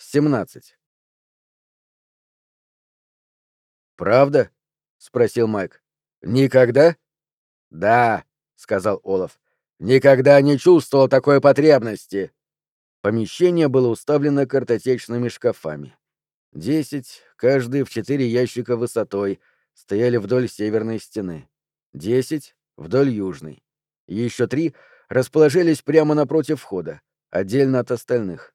17. «Правда?» — спросил Майк. «Никогда?» «Да», — сказал Олаф. «Никогда не чувствовал такой потребности». Помещение было уставлено картотечными шкафами. Десять, каждый в четыре ящика высотой, стояли вдоль северной стены. Десять — вдоль южной. Еще три расположились прямо напротив входа, отдельно от остальных.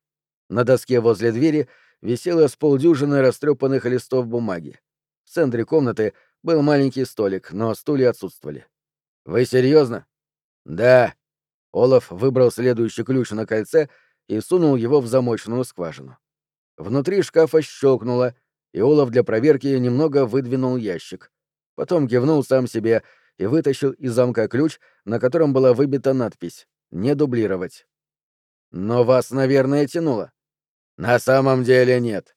На доске возле двери висело с полдюжины растрепанных листов бумаги. В центре комнаты был маленький столик, но стулья отсутствовали. «Вы серьезно? «Да». Олаф выбрал следующий ключ на кольце и сунул его в замочную скважину. Внутри шкафа щелкнуло, и Олаф для проверки немного выдвинул ящик. Потом кивнул сам себе и вытащил из замка ключ, на котором была выбита надпись «Не дублировать». «Но вас, наверное, тянуло». «На самом деле нет».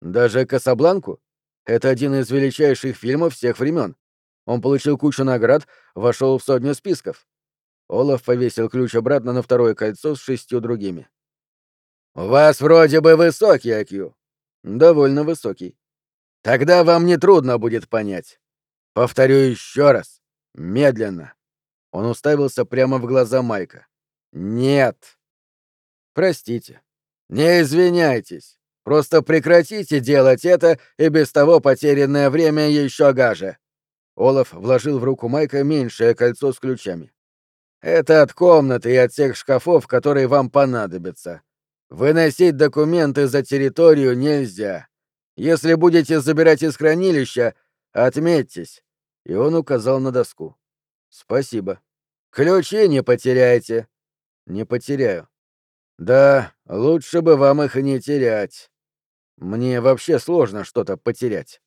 «Даже Касабланку? Это один из величайших фильмов всех времен. Он получил кучу наград, вошел в сотню списков». Олаф повесил ключ обратно на второе кольцо с шестью другими. «У вас вроде бы высокий IQ». «Довольно высокий». «Тогда вам не трудно будет понять. Повторю еще раз. Медленно». Он уставился прямо в глаза Майка. «Нет». «Простите». «Не извиняйтесь. Просто прекратите делать это, и без того потерянное время еще гаже». Олаф вложил в руку Майка меньшее кольцо с ключами. «Это от комнаты и от тех шкафов, которые вам понадобятся. Выносить документы за территорию нельзя. Если будете забирать из хранилища, отметьтесь. И он указал на доску. Спасибо. Ключи не потеряйте. Не потеряю. Да, лучше бы вам их не терять. Мне вообще сложно что-то потерять.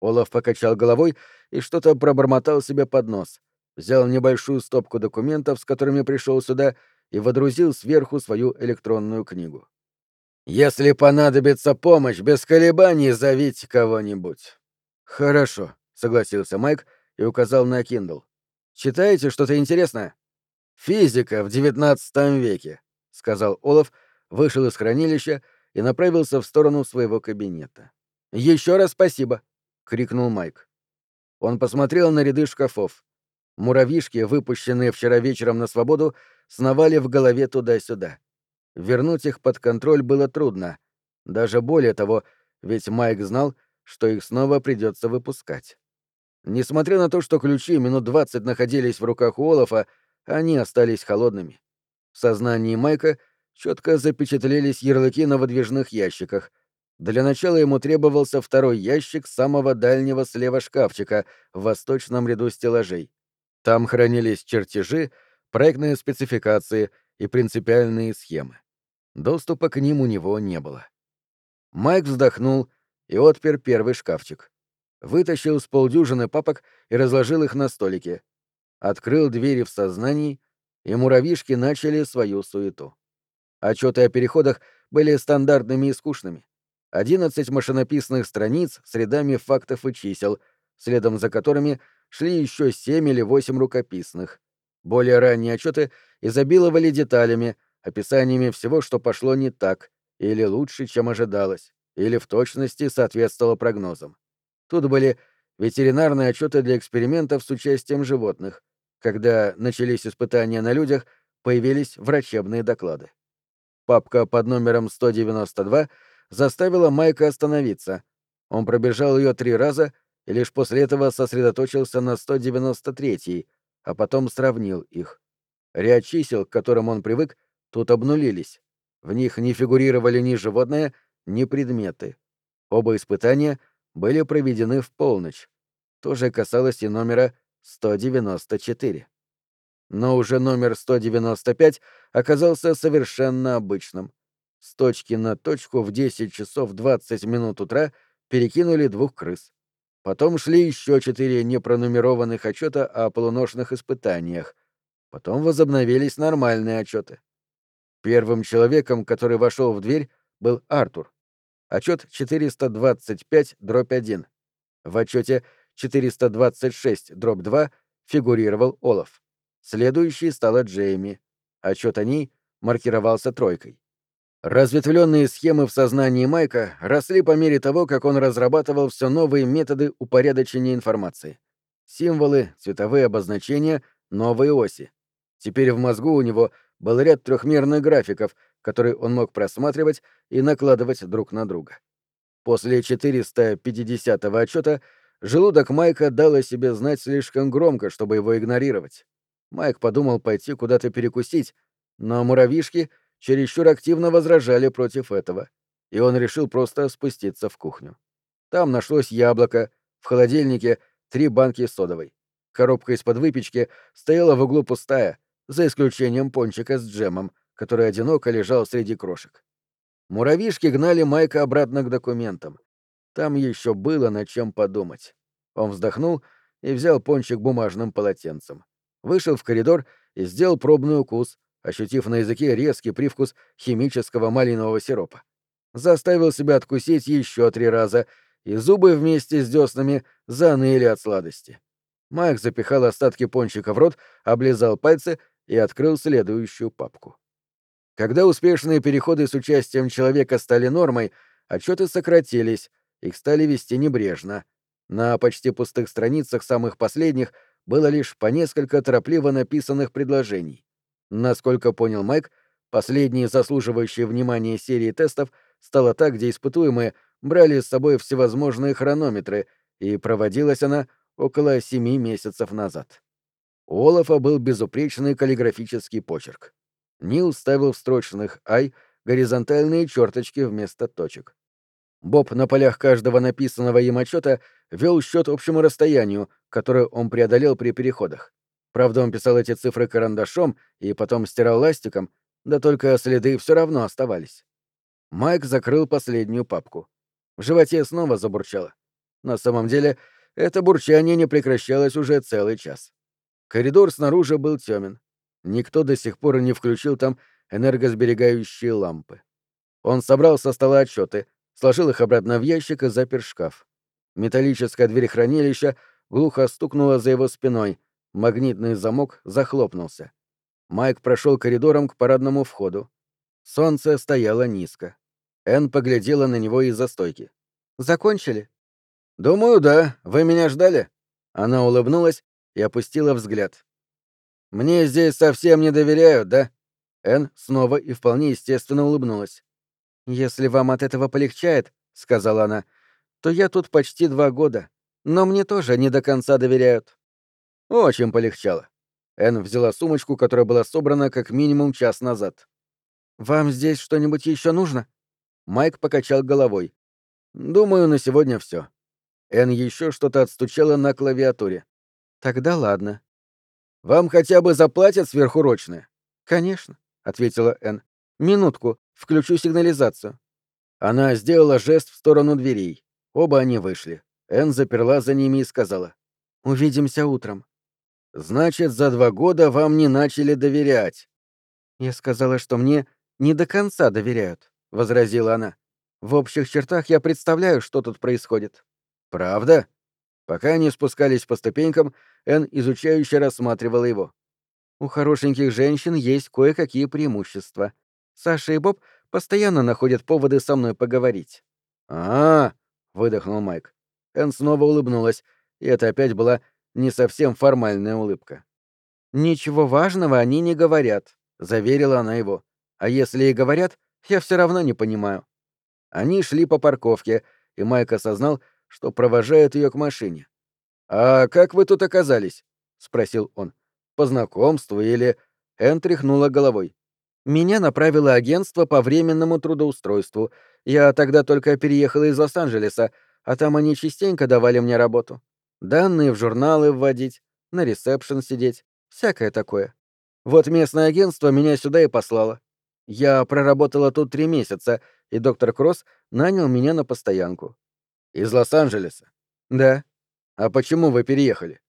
Олаф покачал головой и что-то пробормотал себе под нос. Взял небольшую стопку документов, с которыми пришел сюда, и водрузил сверху свою электронную книгу. «Если понадобится помощь, без колебаний зовите кого-нибудь». «Хорошо», — согласился Майк и указал на Kindle. «Читаете что-то интересное?» «Физика в девятнадцатом веке», — сказал Олаф, вышел из хранилища и направился в сторону своего кабинета. «Еще раз спасибо!» — крикнул Майк. Он посмотрел на ряды шкафов. Муравьишки, выпущенные вчера вечером на свободу, сновали в голове туда-сюда. Вернуть их под контроль было трудно. Даже более того, ведь Майк знал, что их снова придется выпускать. Несмотря на то, что ключи минут двадцать находились в руках у Олафа, они остались холодными. В сознании Майка четко запечатлелись ярлыки на выдвижных ящиках. Для начала ему требовался второй ящик самого дальнего слева шкафчика в восточном ряду стеллажей. Там хранились чертежи, проектные спецификации и принципиальные схемы. Доступа к ним у него не было. Майк вздохнул и отпер первый шкафчик. Вытащил с полдюжины папок и разложил их на столике. Открыл двери в сознании, и муравьишки начали свою суету. Отчеты о переходах были стандартными и скучными. Одиннадцать машинописных страниц с рядами фактов и чисел, следом за которыми шли еще семь или восемь рукописных. Более ранние отчеты изобиловали деталями, описаниями всего, что пошло не так, или лучше, чем ожидалось, или в точности соответствовало прогнозам. Тут были ветеринарные отчеты для экспериментов с участием животных. Когда начались испытания на людях, появились врачебные доклады. Папка под номером 192 заставила Майка остановиться. Он пробежал ее три раза и лишь после этого сосредоточился на 193-й, а потом сравнил их. Ряд чисел, к которым он привык, тут обнулились. В них не фигурировали ни животные, ни предметы. Оба испытания были проведены в полночь. То же касалось и номера 194. Но уже номер 195 оказался совершенно обычным. С точки на точку в 10 часов 20 минут утра перекинули двух крыс. Потом шли еще четыре непронумерованных отчета о полуношных испытаниях. Потом возобновились нормальные отчеты. Первым человеком, который вошел в дверь, был Артур. Отчет 425 дробь 1. В отчете 426 дробь 2 фигурировал Олаф. Следующей стала Джейми. Отчет о ней маркировался тройкой. Разветвленные схемы в сознании Майка росли по мере того, как он разрабатывал все новые методы упорядочения информации. Символы, цветовые обозначения, новые оси. Теперь в мозгу у него был ряд трехмерных графиков, которые он мог просматривать и накладывать друг на друга. После 450-го отчета желудок Майка дал о себе знать слишком громко, чтобы его игнорировать. Майк подумал пойти куда-то перекусить, но муравьишки — чересчур активно возражали против этого, и он решил просто спуститься в кухню. Там нашлось яблоко, в холодильнике три банки содовой. Коробка из-под выпечки стояла в углу пустая, за исключением пончика с джемом, который одиноко лежал среди крошек. Муравьишки гнали Майка обратно к документам. Там еще было над чем подумать. Он вздохнул и взял пончик бумажным полотенцем. Вышел в коридор и сделал пробный укус, ощутив на языке резкий привкус химического малинового сиропа. Заставил себя откусить еще три раза, и зубы вместе с деснами заныли от сладости. Майк запихал остатки пончика в рот, облизал пальцы и открыл следующую папку. Когда успешные переходы с участием человека стали нормой, отчеты сократились, их стали вести небрежно. На почти пустых страницах самых последних было лишь по несколько торопливо написанных предложений. Насколько понял Майк, последней заслуживающей внимания серии тестов стала та, где испытуемые брали с собой всевозможные хронометры, и проводилась она около семи месяцев назад. У Олафа был безупречный каллиграфический почерк. Нил ставил в строчных «ай» горизонтальные черточки вместо точек. Боб на полях каждого написанного им отчета вел счет общему расстоянию, которое он преодолел при переходах. Правда, он писал эти цифры карандашом и потом стирал ластиком, да только следы все равно оставались. Майк закрыл последнюю папку. В животе снова забурчало. На самом деле, это бурчание не прекращалось уже целый час. Коридор снаружи был темен. Никто до сих пор не включил там энергосберегающие лампы. Он собрал со стола отчеты, сложил их обратно в ящик и запер шкаф. Металлическая дверь хранилища глухо стукнула за его спиной, Магнитный замок захлопнулся. Майк прошел коридором к парадному входу. Солнце стояло низко. Энн поглядела на него из-за стойки. «Закончили?» «Думаю, да. Вы меня ждали?» Она улыбнулась и опустила взгляд. «Мне здесь совсем не доверяют, да?» Энн снова и вполне естественно улыбнулась. «Если вам от этого полегчает, — сказала она, — то я тут почти два года, но мне тоже не до конца доверяют. Очень полегчало. Энн взяла сумочку, которая была собрана как минимум час назад. «Вам здесь что-нибудь еще нужно?» Майк покачал головой. «Думаю, на сегодня все. Энн еще что-то отстучала на клавиатуре. «Тогда ладно». «Вам хотя бы заплатят сверхурочные?» «Конечно», — ответила Энн. «Минутку, включу сигнализацию». Она сделала жест в сторону дверей. Оба они вышли. Энн заперла за ними и сказала. «Увидимся утром». Значит, за два года вам не начали доверять. Я сказала, что мне не до конца доверяют, возразила она. В общих чертах я представляю, что тут происходит. Правда? Пока они спускались по ступенькам, Эн изучающе рассматривала его. У хорошеньких женщин есть кое-какие преимущества. Саша и Боб постоянно находят поводы со мной поговорить. А, -а, -а выдохнул Майк. Эн снова улыбнулась, и это опять была не совсем формальная улыбка. «Ничего важного они не говорят», — заверила она его. «А если и говорят, я все равно не понимаю». Они шли по парковке, и Майк осознал, что провожает ее к машине. «А как вы тут оказались?» — спросил он. «По знакомству или...» Энн тряхнула головой. «Меня направило агентство по временному трудоустройству. Я тогда только переехала из Лос-Анджелеса, а там они частенько давали мне работу данные в журналы вводить, на ресепшн сидеть, всякое такое. Вот местное агентство меня сюда и послало. Я проработала тут три месяца, и доктор Кросс нанял меня на постоянку. Из Лос-Анджелеса? Да. А почему вы переехали?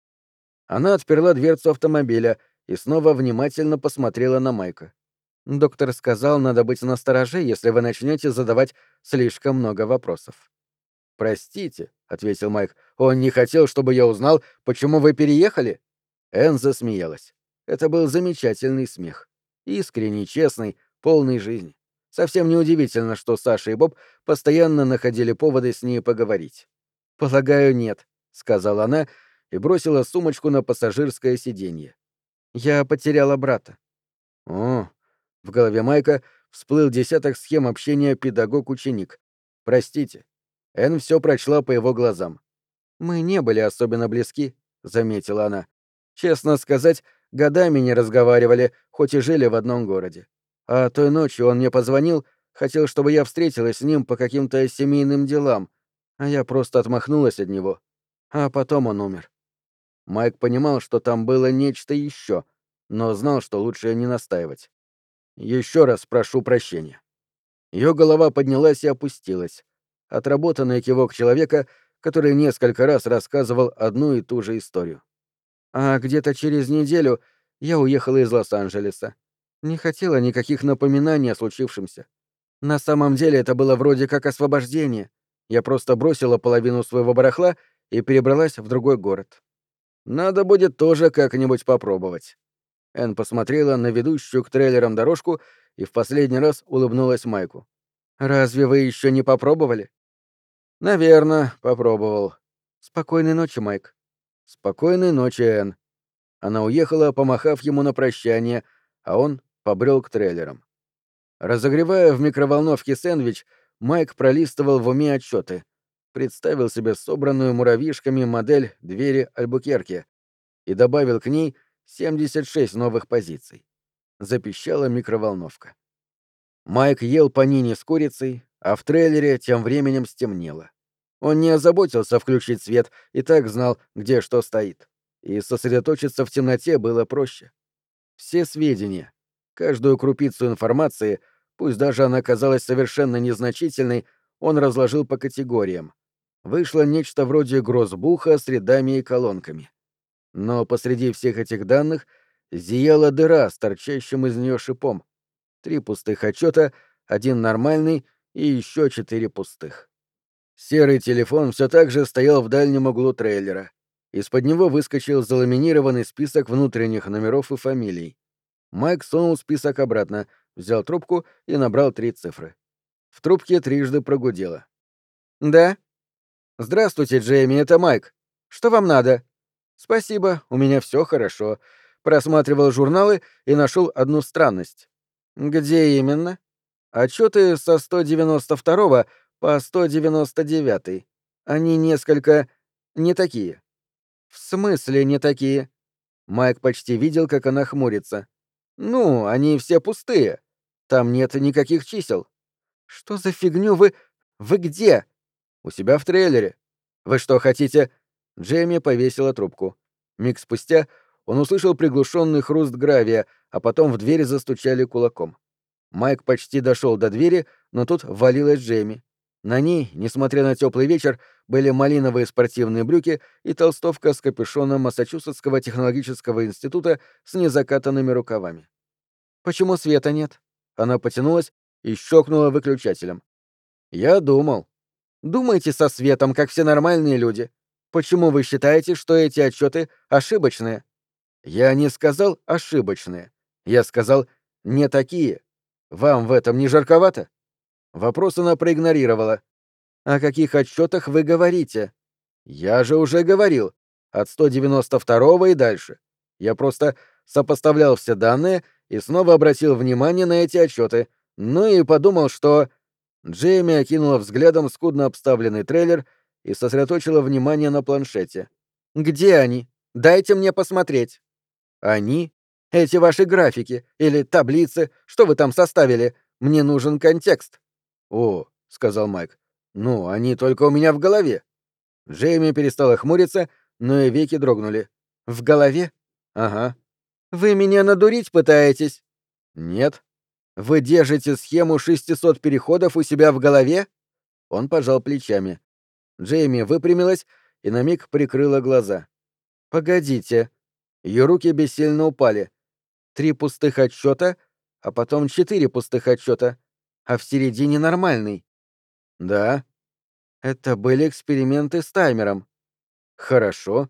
Она отперла дверцу автомобиля и снова внимательно посмотрела на Майка. Доктор сказал, надо быть настороже, если вы начнете задавать слишком много вопросов. «Простите», — ответил Майк, — «он не хотел, чтобы я узнал, почему вы переехали?» Энн засмеялась. Это был замечательный смех. Искренний, честный, полный жизни. Совсем неудивительно, что Саша и Боб постоянно находили поводы с ней поговорить. «Полагаю, нет», — сказала она и бросила сумочку на пассажирское сиденье. «Я потеряла брата». «О!» — в голове Майка всплыл десяток схем общения педагог-ученик. «Простите». Эн все прочла по его глазам. «Мы не были особенно близки», — заметила она. «Честно сказать, годами не разговаривали, хоть и жили в одном городе. А той ночью он мне позвонил, хотел, чтобы я встретилась с ним по каким-то семейным делам, а я просто отмахнулась от него. А потом он умер. Майк понимал, что там было нечто еще, но знал, что лучше не настаивать. Еще раз прошу прощения. Ее голова поднялась и опустилась. Отработанный кивок человека, который несколько раз рассказывал одну и ту же историю. А где-то через неделю я уехала из Лос-Анджелеса. Не хотела никаких напоминаний о случившемся. На самом деле это было вроде как освобождение. Я просто бросила половину своего барахла и перебралась в другой город. Надо будет тоже как-нибудь попробовать. Эн посмотрела на ведущую к трейлерам дорожку и в последний раз улыбнулась Майку. «Разве вы еще не попробовали?» «Наверно, попробовал. Спокойной ночи, Майк». «Спокойной ночи, Эн». Она уехала, помахав ему на прощание, а он побрел к трейлерам. Разогревая в микроволновке сэндвич, Майк пролистывал в уме отчеты. Представил себе собранную муравьишками модель двери Альбукерки и добавил к ней 76 новых позиций. Запищала микроволновка. Майк ел панини с курицей, а в трейлере тем временем стемнело. Он не озаботился включить свет и так знал, где что стоит. И сосредоточиться в темноте было проще. Все сведения, Каждую крупицу информации, пусть даже она казалась совершенно незначительной, он разложил по категориям. Вышло нечто вроде грозбуха с рядами и колонками. Но посреди всех этих данных зияла дыра с торчащим из нее шипом. Три пустых отчета, один нормальный и еще четыре пустых. Серый телефон все так же стоял в дальнем углу трейлера. Из-под него выскочил заламинированный список внутренних номеров и фамилий. Майк сунул список обратно, взял трубку и набрал три цифры. В трубке трижды прогудело. «Да?» «Здравствуйте, Джейми, это Майк. Что вам надо?» «Спасибо, у меня все хорошо. Просматривал журналы и нашел одну странность». «Где именно?» «Отчеты со 192 по 199. Они несколько... не такие». «В смысле не такие?» Майк почти видел, как она хмурится. Ну, они все пустые. Там нет никаких чисел. Что за фигню вы... Вы где? У себя в трейлере. Вы что, хотите... Джейми повесила трубку. Миг спустя он услышал приглушенный хруст гравия, а потом в дверь застучали кулаком. Майк почти дошел до двери, но тут валилась Джейми. На ней, несмотря на теплый вечер, были малиновые спортивные брюки и толстовка с капюшоном Массачусетского технологического института с незакатанными рукавами. «Почему света нет?» Она потянулась и щелкнула выключателем. «Я думал». «Думайте со светом, как все нормальные люди. Почему вы считаете, что эти отчеты ошибочные?» «Я не сказал ошибочные. Я сказал не такие. Вам в этом не жарковато?» Вопрос она проигнорировала. «О каких отчетах вы говорите?» «Я же уже говорил. От 192 и дальше. Я просто сопоставлял все данные и снова обратил внимание на эти отчеты. Ну и подумал, что... Джейми окинула взглядом скудно обставленный трейлер и сосредоточила внимание на планшете. «Где они? Дайте мне посмотреть». «Они? Эти ваши графики или таблицы, что вы там составили? Мне нужен контекст». «О», — сказал Майк, — «ну, они только у меня в голове». Джейми перестала хмуриться, но и веки дрогнули. «В голове?» «Ага». «Вы меня надурить пытаетесь?» «Нет». «Вы держите схему 600 переходов у себя в голове?» Он пожал плечами. Джейми выпрямилась и на миг прикрыла глаза. «Погодите». Ее руки бессильно упали. Три пустых отчета, а потом четыре пустых отчета а в середине нормальный. Да. Это были эксперименты с таймером. Хорошо.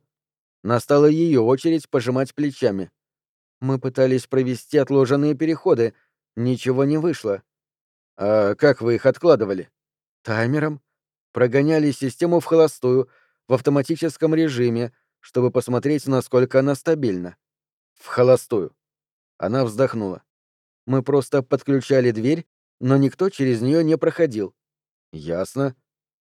Настала ее очередь пожимать плечами. Мы пытались провести отложенные переходы. Ничего не вышло. А как вы их откладывали? Таймером. Прогоняли систему в холостую, в автоматическом режиме, чтобы посмотреть, насколько она стабильна. В холостую. Она вздохнула. Мы просто подключали дверь, но никто через нее не проходил. Ясно.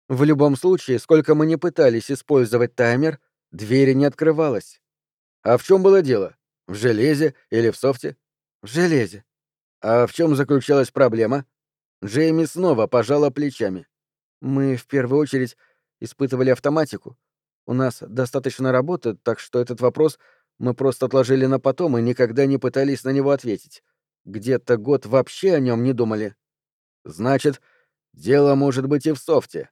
В любом случае, сколько мы не пытались использовать таймер, двери не открывалась. А в чем было дело? В железе или в софте? В железе. А в чем заключалась проблема? Джейми снова пожала плечами. Мы в первую очередь испытывали автоматику. У нас достаточно работы, так что этот вопрос мы просто отложили на потом и никогда не пытались на него ответить. Где-то год вообще о нем не думали. Значит, дело может быть и в софте.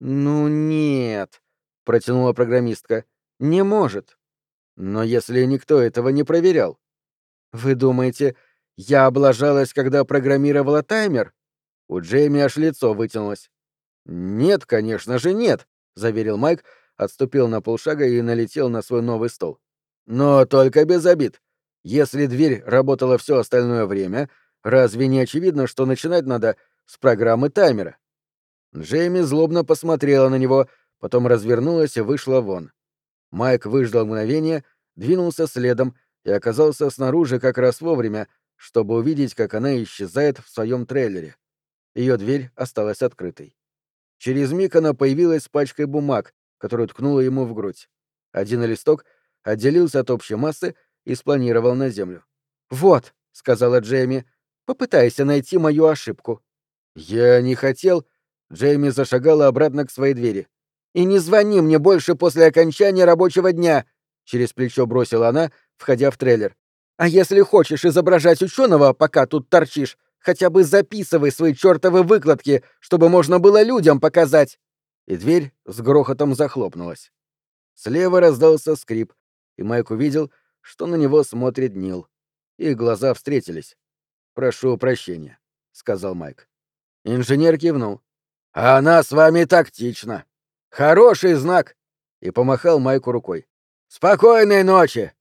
Ну нет, протянула программистка. Не может. Но если никто этого не проверял. Вы думаете, я облажалась, когда программировала таймер? У Джейми аж лицо вытянулось. Нет, конечно же, нет, заверил Майк, отступил на полшага и налетел на свой новый стол. Но только без обид. Если дверь работала все остальное время, разве не очевидно, что начинать надо с программы таймера? Джейми злобно посмотрела на него, потом развернулась и вышла вон. Майк выждал мгновение, двинулся следом и оказался снаружи как раз вовремя, чтобы увидеть, как она исчезает в своем трейлере. Ее дверь осталась открытой. Через миг она появилась с пачкой бумаг, которую ткнула ему в грудь. Один листок — отделился от общей массы и спланировал на землю. «Вот», — сказала Джейми, — «попытайся найти мою ошибку». «Я не хотел...» Джейми зашагала обратно к своей двери. «И не звони мне больше после окончания рабочего дня!» Через плечо бросила она, входя в трейлер. «А если хочешь изображать ученого, пока тут торчишь, хотя бы записывай свои чертовы выкладки, чтобы можно было людям показать!» И дверь с грохотом захлопнулась. Слева раздался скрип, и Майк увидел, что на него смотрит Нил. Их глаза встретились. «Прошу прощения», — сказал Майк. Инженер кивнул. «Она с вами тактична. Хороший знак!» И помахал Майку рукой. «Спокойной ночи!»